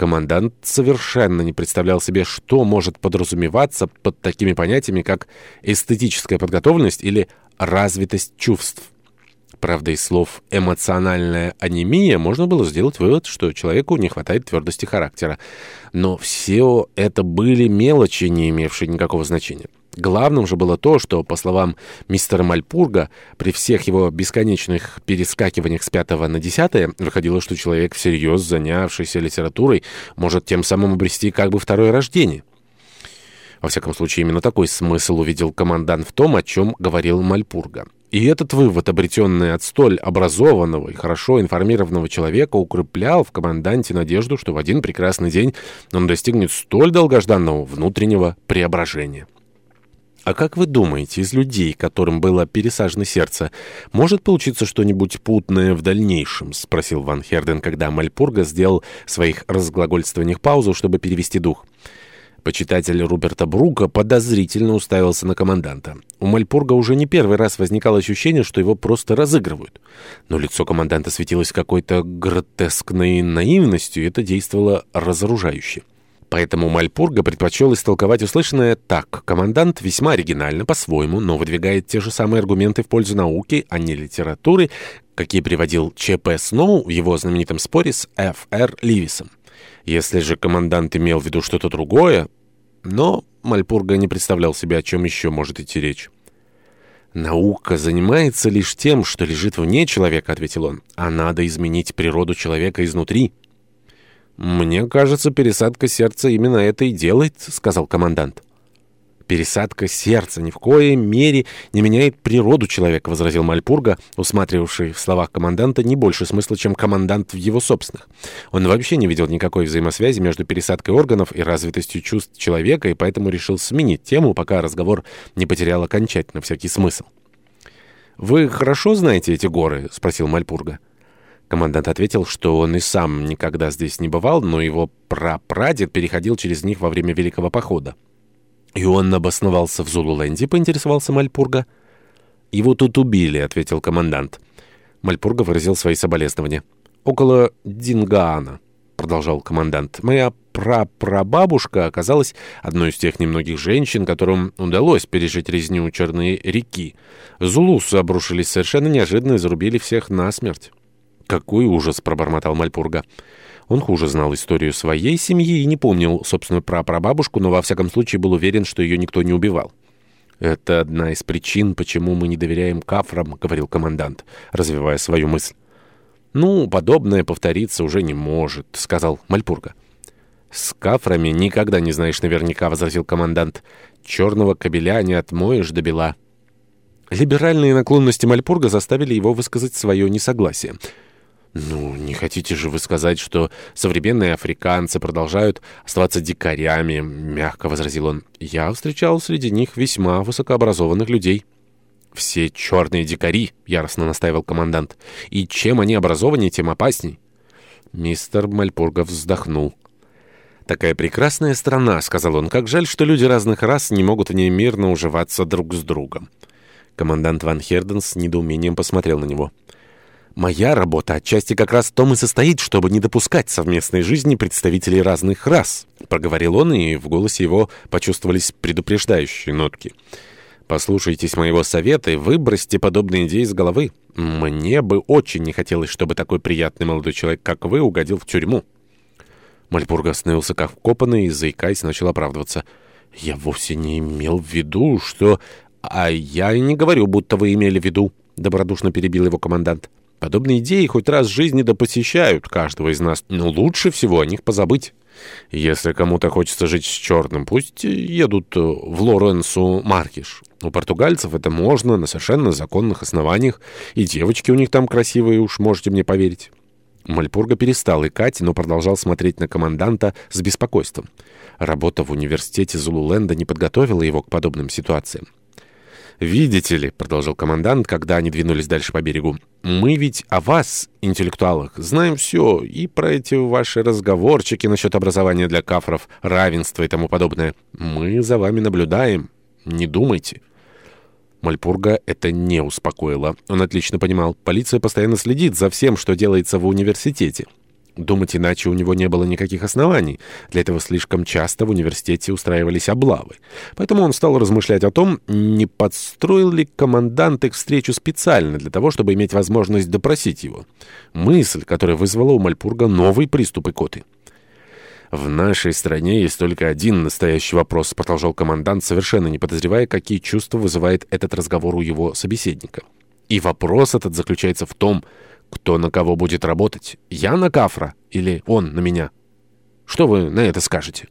Командант совершенно не представлял себе, что может подразумеваться под такими понятиями, как эстетическая подготовленность или развитость чувств. Правда, из слов «эмоциональная анемия» можно было сделать вывод, что человеку не хватает твердости характера. Но все это были мелочи, не имевшие никакого значения. Главным же было то, что, по словам мистера Мальпурга, при всех его бесконечных перескакиваниях с пятого на десятое, выходило, что человек, всерьез занявшийся литературой, может тем самым обрести как бы второе рождение. Во всяком случае, именно такой смысл увидел командант в том, о чем говорил Мальпурга. И этот вывод, обретенный от столь образованного и хорошо информированного человека, укреплял в команданте надежду, что в один прекрасный день он достигнет столь долгожданного внутреннего преображения. А как вы думаете, из людей, которым было пересажено сердце, может получиться что-нибудь путное в дальнейшем? Спросил Ван Херден, когда Мальпурга сделал своих разглагольствованиях паузу, чтобы перевести дух. Почитатель Руберта Брука подозрительно уставился на команданта. У Мальпурга уже не первый раз возникало ощущение, что его просто разыгрывают. Но лицо команданта светилось какой-то гротескной наивностью, и это действовало разоружающе. Поэтому Мальпурга предпочел истолковать услышанное так. Командант весьма оригинально по-своему, но выдвигает те же самые аргументы в пользу науки, а не литературы, какие приводил Ч.П. Сноу в его знаменитом споре с Ф.Р. Ливисом. Если же командант имел в виду что-то другое, но Мальпурга не представлял себе, о чем еще может идти речь. «Наука занимается лишь тем, что лежит вне человека», — ответил он, — «а надо изменить природу человека изнутри». «Мне кажется, пересадка сердца именно это и делает», — сказал командант. «Пересадка сердца ни в коей мере не меняет природу человека», — возразил Мальпурга, усматривавший в словах команданта не больше смысла, чем командант в его собственных. Он вообще не видел никакой взаимосвязи между пересадкой органов и развитостью чувств человека, и поэтому решил сменить тему, пока разговор не потерял окончательно всякий смысл. «Вы хорошо знаете эти горы?» — спросил Мальпурга. Командант ответил, что он и сам никогда здесь не бывал, но его прапрадед переходил через них во время Великого Похода. И он обосновался в Зулуленде, поинтересовался Мальпурга. «Его тут убили», — ответил командант. Мальпурга выразил свои соболезнования. «Около Дингаана», — продолжал командант. «Моя прапрабабушка оказалась одной из тех немногих женщин, которым удалось пережить резню Черной реки. Зулусы обрушились совершенно неожиданно и зарубили всех насмерть». «Какой ужас!» — пробормотал Мальпурга. Он хуже знал историю своей семьи и не помнил собственную прапрабабушку, но во всяком случае был уверен, что ее никто не убивал. «Это одна из причин, почему мы не доверяем кафрам», — говорил командант, развивая свою мысль. «Ну, подобное повториться уже не может», — сказал Мальпурга. «С кафрами никогда не знаешь наверняка», — возразил командант. «Черного кабеля не отмоешь до бела». Либеральные наклонности Мальпурга заставили его высказать свое несогласие — ну, не хотите же вы сказать, что современные африканцы продолжают оставаться дикарями, мягко возразил он. Я встречал среди них весьма высокообразованных людей. Все черные дикари, яростно настаивал командант. И чем они образованнее, тем опасней. Мистер Мальпургов вздохнул. «Такая прекрасная страна», — сказал он. «Как жаль, что люди разных рас не могут в ней мирно уживаться друг с другом». Командант Ван Херден с недоумением посмотрел на него. «Командант» Моя работа отчасти как раз в том и состоит, чтобы не допускать совместной жизни представителей разных рас», — проговорил он, и в голосе его почувствовались предупреждающие нотки. «Послушайтесь моего совета и выбросьте подобные идеи из головы. Мне бы очень не хотелось, чтобы такой приятный молодой человек, как вы, угодил в тюрьму». Мальбург остановился как вкопанный и, заикаясь, начал оправдываться. «Я вовсе не имел в виду, что...» «А я и не говорю, будто вы имели в виду», — добродушно перебил его командант. Подобные идеи хоть раз в жизни да посещают каждого из нас, но лучше всего о них позабыть. Если кому-то хочется жить с черным, пусть едут э, в Лоренсу Маркиш. У португальцев это можно на совершенно законных основаниях, и девочки у них там красивые, уж можете мне поверить». Мальпурга перестал икать, но продолжал смотреть на команданта с беспокойством. Работа в университете Зулуленда не подготовила его к подобным ситуациям. «Видите ли», — продолжил командант, когда они двинулись дальше по берегу, «мы ведь о вас, интеллектуалах, знаем все и про эти ваши разговорчики насчет образования для кафров, равенства и тому подобное. Мы за вами наблюдаем. Не думайте». Мальпурга это не успокоило. Он отлично понимал, полиция постоянно следит за всем, что делается в университете. Думать иначе у него не было никаких оснований. Для этого слишком часто в университете устраивались облавы. Поэтому он стал размышлять о том, не подстроил ли командант их встречу специально для того, чтобы иметь возможность допросить его. Мысль, которая вызвала у Мальпурга новый приступ икоты. «В нашей стране есть только один настоящий вопрос», — продолжал командант, совершенно не подозревая, какие чувства вызывает этот разговор у его собеседника. «И вопрос этот заключается в том, кто на кого будет работать? Я на Кафра или он на меня? Что вы на это скажете?»